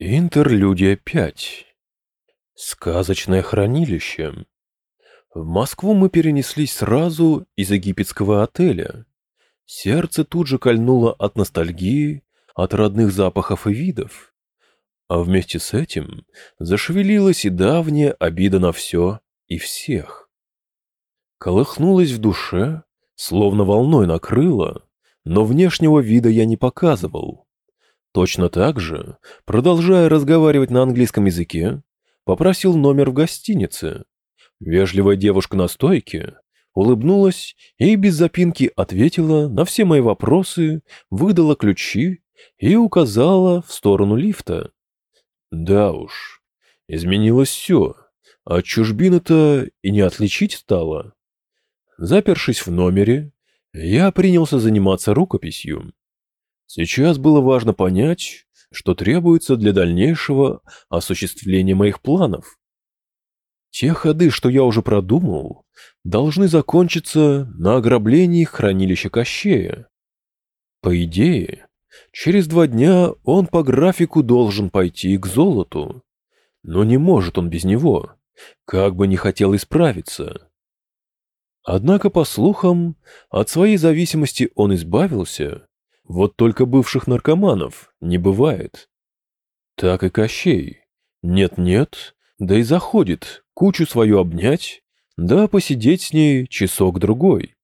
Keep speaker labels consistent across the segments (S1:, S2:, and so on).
S1: Интерлюдия 5. Сказочное хранилище. В Москву мы перенеслись сразу из египетского отеля. Сердце тут же кольнуло от ностальгии, от родных запахов и видов. А вместе с этим зашевелилась и давняя обида на все и всех. Колыхнулась в душе, словно волной накрыло, но внешнего вида я не показывал. Точно так же, продолжая разговаривать на английском языке, попросил номер в гостинице. Вежливая девушка на стойке улыбнулась и без запинки ответила на все мои вопросы, выдала ключи и указала в сторону лифта. Да уж, изменилось все, а чужбины-то и не отличить стало. Запершись в номере, я принялся заниматься рукописью. Сейчас было важно понять, что требуется для дальнейшего осуществления моих планов. Те ходы, что я уже продумал, должны закончиться на ограблении хранилища Кощея. По идее, через два дня он по графику должен пойти к золоту. Но не может он без него, как бы не хотел исправиться. Однако, по слухам, от своей зависимости он избавился вот только бывших наркоманов не бывает. Так и Кощей. Нет-нет, да и заходит кучу свою обнять, да посидеть с ней часок-другой.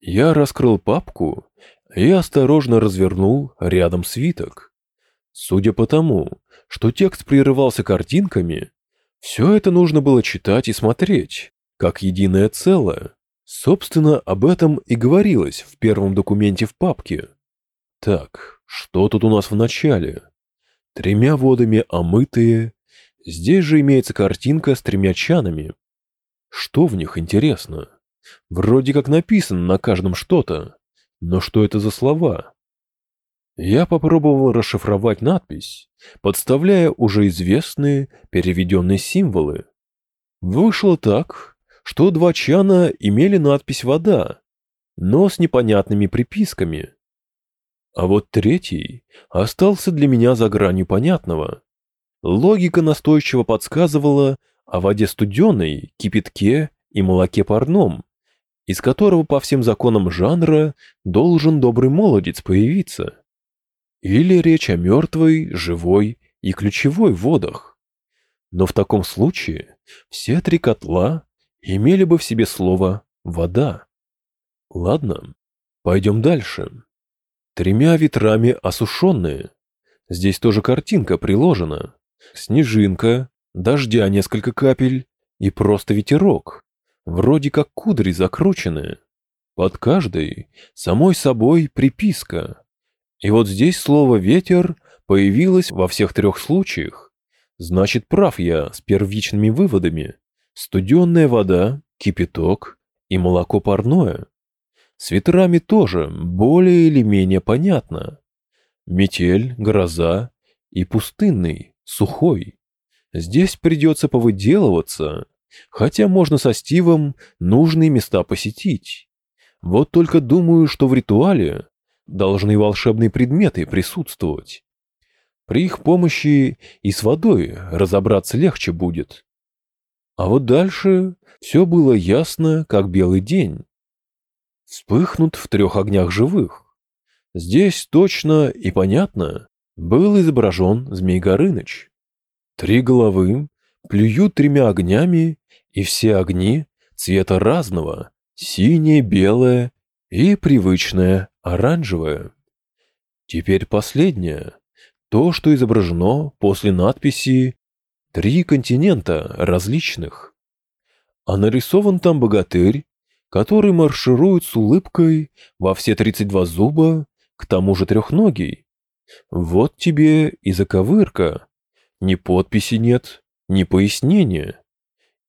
S1: Я раскрыл папку и осторожно развернул рядом свиток. Судя по тому, что текст прерывался картинками, все это нужно было читать и смотреть, как единое целое. Собственно, об этом и говорилось в первом документе в папке. Так, что тут у нас в начале? Тремя водами омытые. Здесь же имеется картинка с тремя чанами. Что в них интересно? Вроде как написано на каждом что-то. Но что это за слова? Я попробовал расшифровать надпись, подставляя уже известные переведенные символы. Вышло так, что два чана имели надпись «вода», но с непонятными приписками. А вот третий остался для меня за гранью понятного. Логика настойчиво подсказывала о воде студеной, кипятке и молоке парном, из которого по всем законам жанра должен добрый молодец появиться. Или речь о мертвой, живой и ключевой водах. Но в таком случае все три котла имели бы в себе слово «вода». Ладно, пойдем дальше. Тремя ветрами осушенные. Здесь тоже картинка приложена. Снежинка, дождя несколько капель и просто ветерок. Вроде как кудри закрученные. Под каждой самой собой приписка. И вот здесь слово «ветер» появилось во всех трех случаях. Значит, прав я с первичными выводами. Студенная вода, кипяток и молоко парное. С ветрами тоже более или менее понятно. Метель, гроза и пустынный, сухой. Здесь придется повыделываться, хотя можно со Стивом нужные места посетить. Вот только думаю, что в ритуале должны волшебные предметы присутствовать. При их помощи и с водой разобраться легче будет. А вот дальше все было ясно, как белый день вспыхнут в трех огнях живых. Здесь точно и понятно был изображен Змей Горыныч. Три головы плюют тремя огнями, и все огни цвета разного, синее, белое и привычное оранжевое. Теперь последнее, то, что изображено после надписи «Три континента различных». А нарисован там богатырь который марширует с улыбкой во все 32 зуба, к тому же трехногий. Вот тебе и заковырка. Ни подписи нет, ни пояснения.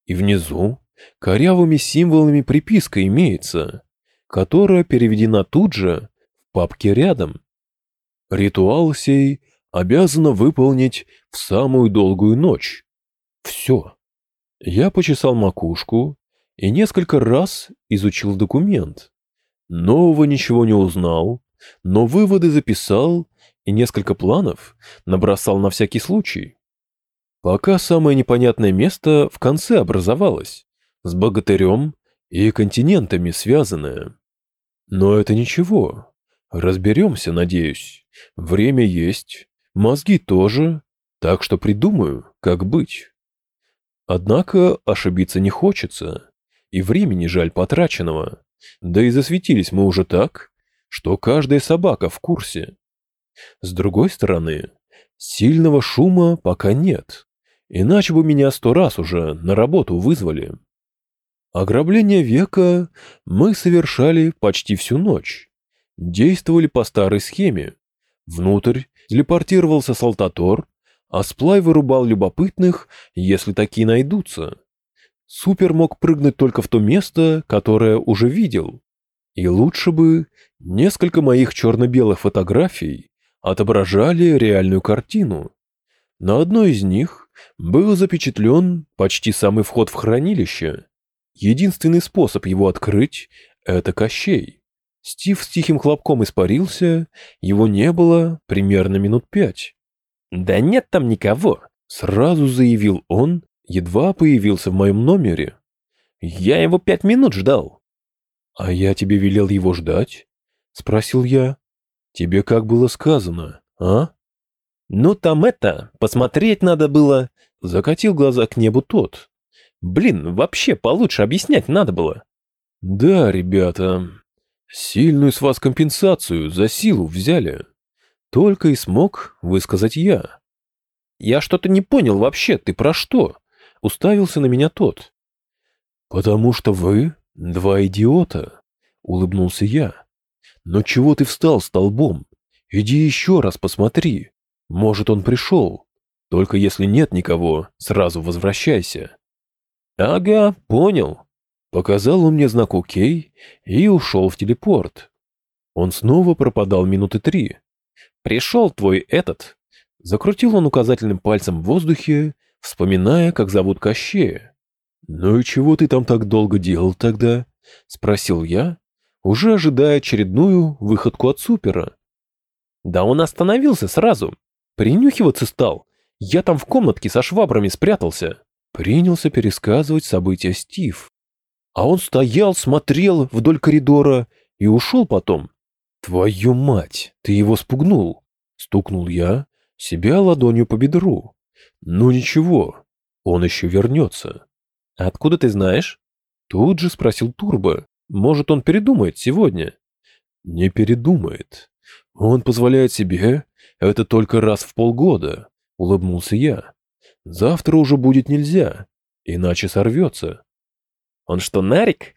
S1: И внизу корявыми символами приписка имеется, которая переведена тут же в папке рядом. Ритуал сей обязана выполнить в самую долгую ночь. Все. Я почесал макушку и несколько раз изучил документ. Нового ничего не узнал, но выводы записал и несколько планов набросал на всякий случай. Пока самое непонятное место в конце образовалось, с богатырем и континентами связанное. Но это ничего. Разберемся, надеюсь. Время есть, мозги тоже, так что придумаю, как быть. Однако ошибиться не хочется, и времени жаль потраченного. Да и засветились мы уже так, что каждая собака в курсе. С другой стороны, сильного шума пока нет, иначе бы меня сто раз уже на работу вызвали. Ограбление века мы совершали почти всю ночь. Действовали по старой схеме. Внутрь телепортировался Салтатор, а Сплай вырубал любопытных, если такие найдутся. Супер мог прыгнуть только в то место, которое уже видел. И лучше бы несколько моих черно-белых фотографий отображали реальную картину. На одной из них был запечатлен почти самый вход в хранилище, Единственный способ его открыть — это Кощей. Стив с тихим хлопком испарился, его не было примерно минут пять. «Да нет там никого», — сразу заявил он, едва появился в моем номере. «Я его пять минут ждал». «А я тебе велел его ждать?» — спросил я. «Тебе как было сказано, а?» «Ну там это, посмотреть надо было», — закатил глаза к небу тот. Блин, вообще получше объяснять надо было. Да, ребята, сильную с вас компенсацию за силу взяли. Только и смог высказать я. Я что-то не понял вообще, ты про что? Уставился на меня тот. Потому что вы два идиота, улыбнулся я. Но чего ты встал столбом? Иди еще раз посмотри. Может, он пришел. Только если нет никого, сразу возвращайся. «Ага, понял». Показал он мне знак «Окей» и ушел в телепорт. Он снова пропадал минуты три. «Пришел твой этот». Закрутил он указательным пальцем в воздухе, вспоминая, как зовут Кощея. «Ну и чего ты там так долго делал тогда?» — спросил я, уже ожидая очередную выходку от супера. «Да он остановился сразу. Принюхиваться стал. Я там в комнатке со швабрами спрятался». Принялся пересказывать события Стив. А он стоял, смотрел вдоль коридора и ушел потом. «Твою мать, ты его спугнул!» Стукнул я себя ладонью по бедру. «Ну ничего, он еще вернется». «Откуда ты знаешь?» Тут же спросил Турбо. «Может, он передумает сегодня?» «Не передумает. Он позволяет себе это только раз в полгода», — улыбнулся я. Завтра уже будет нельзя, иначе сорвется. Он что, нарик?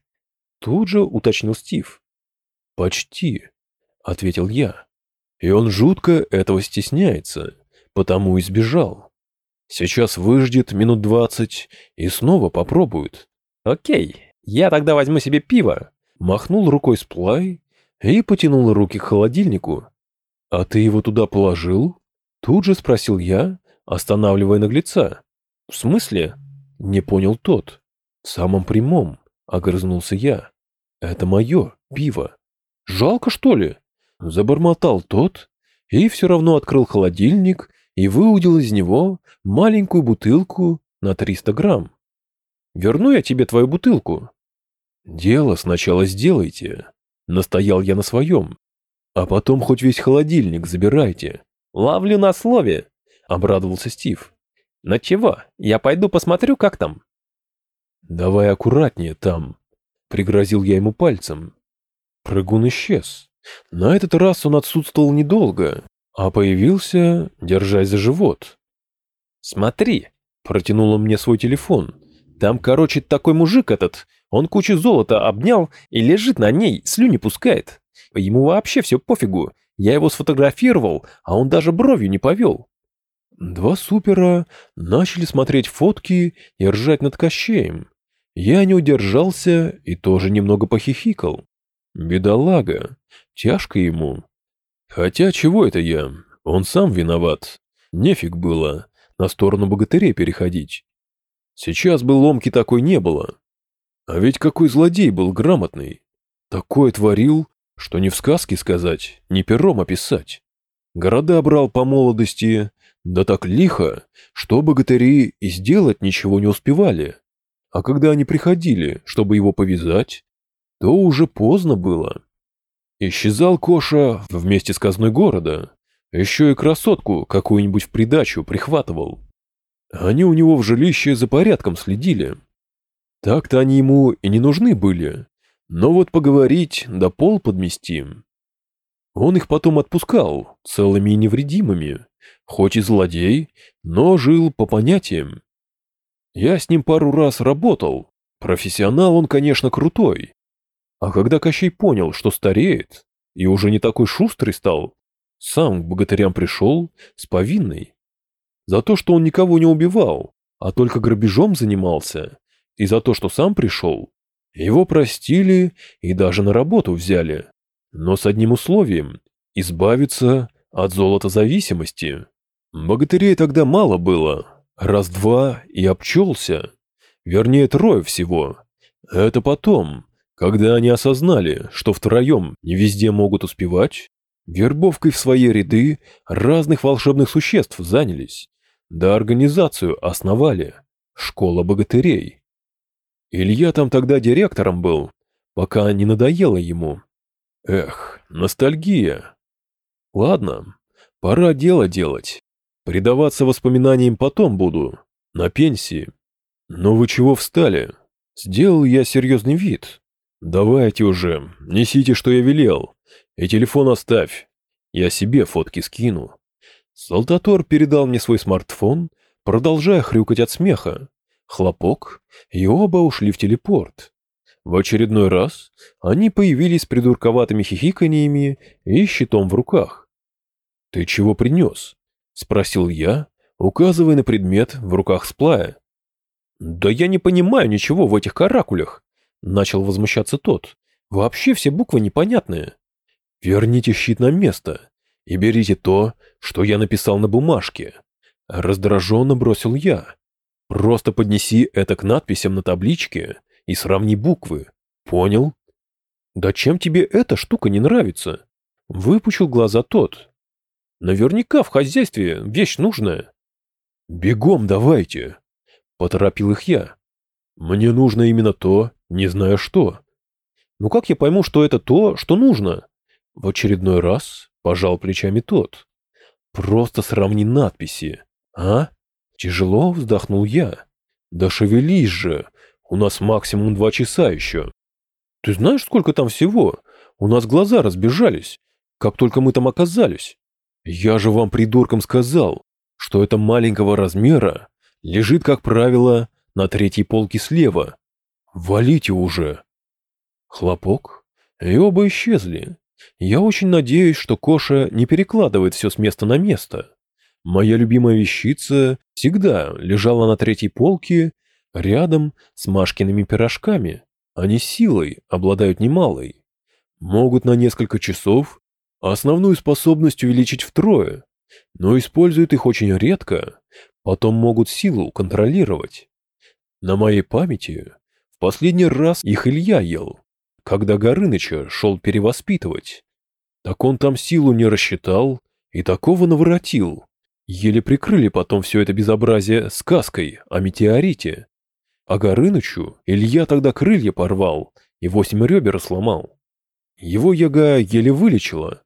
S1: Тут же уточнил Стив. Почти, ответил я. И он жутко этого стесняется, потому и сбежал. Сейчас выждет минут двадцать и снова попробует. Окей, я тогда возьму себе пиво. Махнул рукой Сплай и потянул руки к холодильнику. А ты его туда положил? Тут же спросил я, останавливая наглеца. «В смысле?» — не понял тот. «В самом прямом», — огрызнулся я. «Это мое пиво. Жалко, что ли?» Забормотал тот и все равно открыл холодильник и выудил из него маленькую бутылку на 300 грамм. «Верну я тебе твою бутылку». «Дело сначала сделайте», — настоял я на своем. «А потом хоть весь холодильник забирайте». «Ловлю на слове», обрадовался Стив. «Но чего? Я пойду посмотрю, как там». «Давай аккуратнее там», — пригрозил я ему пальцем. Прыгун исчез. На этот раз он отсутствовал недолго, а появился, держась за живот. «Смотри», — протянул он мне свой телефон. «Там, короче, такой мужик этот, он кучу золота обнял и лежит на ней, слюни пускает. Ему вообще все пофигу. Я его сфотографировал, а он даже бровью не повел. Два супера начали смотреть фотки и ржать над Кощеем. Я не удержался и тоже немного похихикал. Бедолага, тяжко ему. Хотя чего это я? Он сам виноват. Нефиг было на сторону богатырей переходить. Сейчас бы ломки такой не было. А ведь какой злодей был грамотный. Такое творил, что ни в сказке сказать, ни пером описать. Города брал по молодости, да так лихо, что богатыри и сделать ничего не успевали. А когда они приходили, чтобы его повязать, то уже поздно было. Исчезал Коша вместе с казной города, еще и красотку какую-нибудь в придачу прихватывал. Они у него в жилище за порядком следили. Так-то они ему и не нужны были, но вот поговорить да пол подмести. Он их потом отпускал, целыми и невредимыми, хоть и злодей, но жил по понятиям. Я с ним пару раз работал, профессионал он, конечно, крутой. А когда Кощей понял, что стареет, и уже не такой шустрый стал, сам к богатырям пришел с повинной. За то, что он никого не убивал, а только грабежом занимался, и за то, что сам пришел, его простили и даже на работу взяли, но с одним условием – избавиться от золотозависимости. Богатырей тогда мало было, раз-два и обчелся, вернее трое всего. Это потом, когда они осознали, что втроем не везде могут успевать, вербовкой в свои ряды разных волшебных существ занялись, да организацию основали – школа богатырей. Илья там тогда директором был, пока не надоело ему. Эх, ностальгия. Ладно, пора дело делать. Предаваться воспоминаниям потом буду, на пенсии. Но вы чего встали? Сделал я серьезный вид. Давайте уже, несите, что я велел. И телефон оставь. Я себе фотки скину. Салтатор передал мне свой смартфон, продолжая хрюкать от смеха. Хлопок, и оба ушли в телепорт. В очередной раз они появились с придурковатыми хихиканьями и щитом в руках. «Ты чего принес?» — спросил я, указывая на предмет в руках сплая. «Да я не понимаю ничего в этих каракулях», — начал возмущаться тот. «Вообще все буквы непонятные». «Верните щит на место и берите то, что я написал на бумажке», — раздраженно бросил я. Просто поднеси это к надписям на табличке и сравни буквы. Понял? Да чем тебе эта штука не нравится? Выпучил глаза тот. Наверняка в хозяйстве вещь нужная. Бегом давайте, поторопил их я. Мне нужно именно то, не знаю что. Ну как я пойму, что это то, что нужно? В очередной раз пожал плечами тот. Просто сравни надписи, а? Тяжело вздохнул я. Да шевелись же, у нас максимум два часа еще. Ты знаешь, сколько там всего? У нас глаза разбежались, как только мы там оказались. Я же вам, придуркам, сказал, что это маленького размера лежит, как правило, на третьей полке слева. Валите уже. Хлопок, и оба исчезли. Я очень надеюсь, что Коша не перекладывает все с места на место. Моя любимая вещица всегда лежала на третьей полке рядом с Машкиными пирожками. Они силой обладают немалой. Могут на несколько часов основную способность увеличить втрое, но используют их очень редко, потом могут силу контролировать. На моей памяти последний раз их Илья ел, когда Горыныча шел перевоспитывать. Так он там силу не рассчитал и такого наворотил, Еле прикрыли потом все это безобразие сказкой о метеорите. А Горынычу Илья тогда крылья порвал и восемь ребер сломал. Его яга еле вылечила.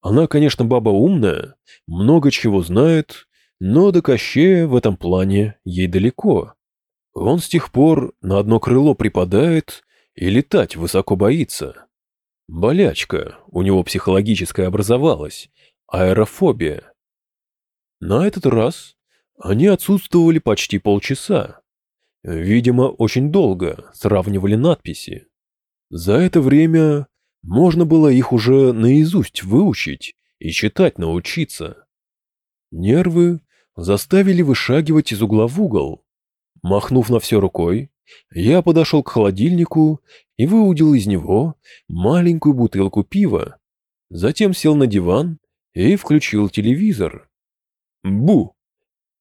S1: Она, конечно, баба умная, много чего знает, но до Кощея в этом плане ей далеко. Он с тех пор на одно крыло припадает и летать высоко боится. Болячка у него психологическая образовалась, аэрофобия. На этот раз они отсутствовали почти полчаса. Видимо, очень долго сравнивали надписи. За это время можно было их уже наизусть выучить и читать научиться. Нервы заставили вышагивать из угла в угол. Махнув на все рукой, я подошел к холодильнику и выудил из него маленькую бутылку пива. Затем сел на диван и включил телевизор. Бу!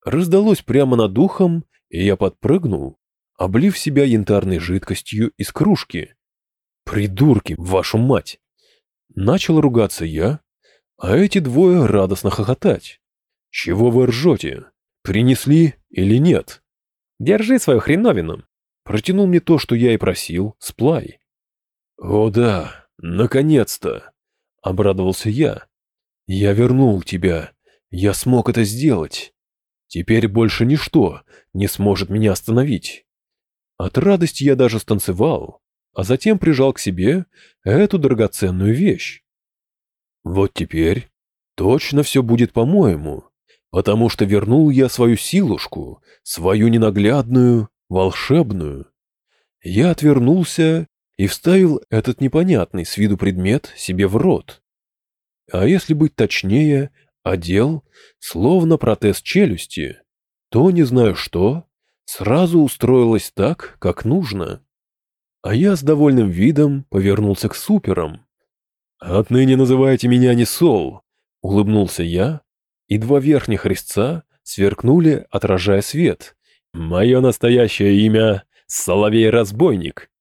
S1: Раздалось прямо над ухом, и я подпрыгнул, облив себя янтарной жидкостью из кружки. Придурки, вашу мать! Начал ругаться я, а эти двое радостно хохотать. Чего вы ржете? Принесли или нет? Держи свою хреновину. Протянул мне то, что я и просил, сплай. О да, наконец-то! Обрадовался я. Я вернул тебя. Я смог это сделать. Теперь больше ничто не сможет меня остановить. От радости я даже станцевал, а затем прижал к себе эту драгоценную вещь. Вот теперь точно все будет по-моему, потому что вернул я свою силушку, свою ненаглядную, волшебную. Я отвернулся и вставил этот непонятный с виду предмет себе в рот. А если быть точнее, одел, словно протез челюсти, то, не знаю что, сразу устроилось так, как нужно. А я с довольным видом повернулся к суперам. «Отныне называйте меня не Сол», — улыбнулся я, и два верхних резца сверкнули, отражая свет. «Мое настоящее имя — Соловей-разбойник».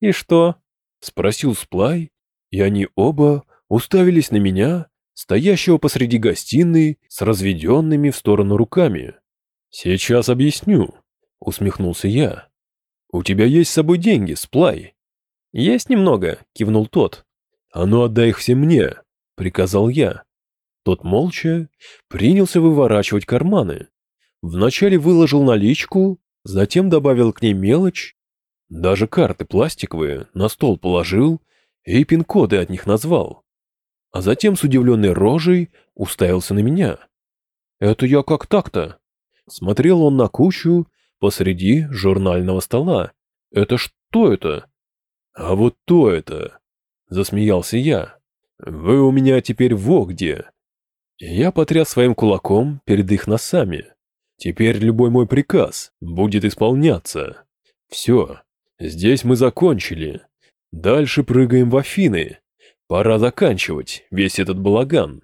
S1: «И что?» — спросил Сплай, и они оба уставились на меня, стоящего посреди гостиной с разведенными в сторону руками. «Сейчас объясню», — усмехнулся я. «У тебя есть с собой деньги, Сплай?» «Есть немного», — кивнул тот. «А ну отдай их все мне», — приказал я. Тот молча принялся выворачивать карманы. Вначале выложил наличку, затем добавил к ней мелочь, даже карты пластиковые на стол положил и пин-коды от них назвал а затем с удивленной рожей уставился на меня. «Это я как так-то?» Смотрел он на кучу посреди журнального стола. «Это что это?» «А вот то это!» Засмеялся я. «Вы у меня теперь во где!» Я потряс своим кулаком перед их носами. Теперь любой мой приказ будет исполняться. Все, здесь мы закончили. Дальше прыгаем в Афины. Пора заканчивать весь этот балаган.